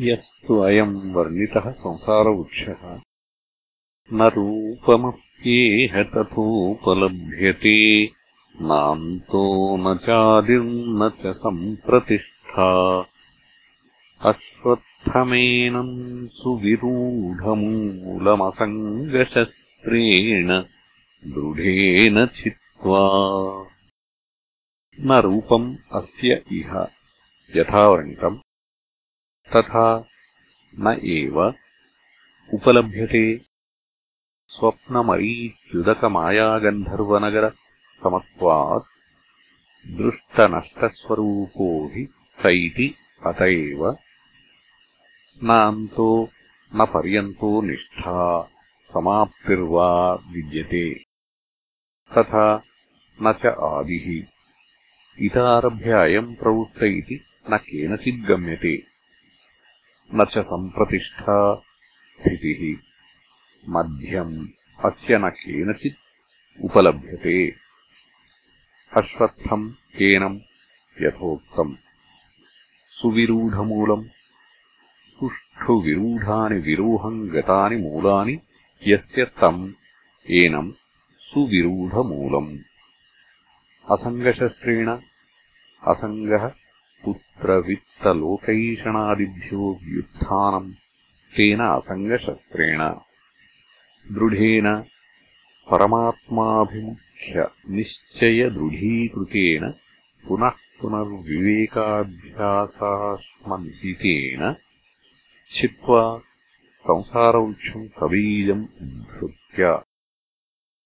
यस्तु अयम् वर्णितः संसारवृक्षः। न रूपमप्येह तथोपलभ्यते नान्तो न चादिर्न च सम्प्रतिष्ठा। अश्वत्थमेनम् सुविरूढमूलमसङ्गशस्त्रेण दृढेन छित्त्वा। न रूपम् अस्य इह। यथा वर्णितम् तथा न एव उपलभ्यते स्वप्नमरीच्युदकमायागन्धर्वनगरसमत्वात् दृष्टनष्टस्वरूपो हि स इति अत एव। नान्तो न पर्यन्तो निष्ठा समाप्तिर्वा विद्यते। तथा न च आदिः। इतारभ्य अयम् प्रवृत्त इति न केनचिद्गम्यते न च सम्प्रतिष्ठा स्थितिः। मध्यम् अस्य न केनचित् उपलभ्यते। अश्वत्थम् केनम् यथोक्तम्। सुविरूढमूलम्। सुष्ठुविरूढानि विरूहम् गतानि मूलानि यस्य तम् एनम् सुविरूढमूलम्। असङ्गशस्त्रेण असङ्गः पुत्रवित्तलोकैषणादिभ्यो व्युत्थानम् तेन असङ्गशस्त्रेण। दृढेन परमात्माभिमुख्यनिश्चयदृढीकृतेन पुनः पुनर्विवेकाभ्यासाश्मन्वितेन छित्त्वा संसारवृक्षम् सबीजम् उद्धृत्य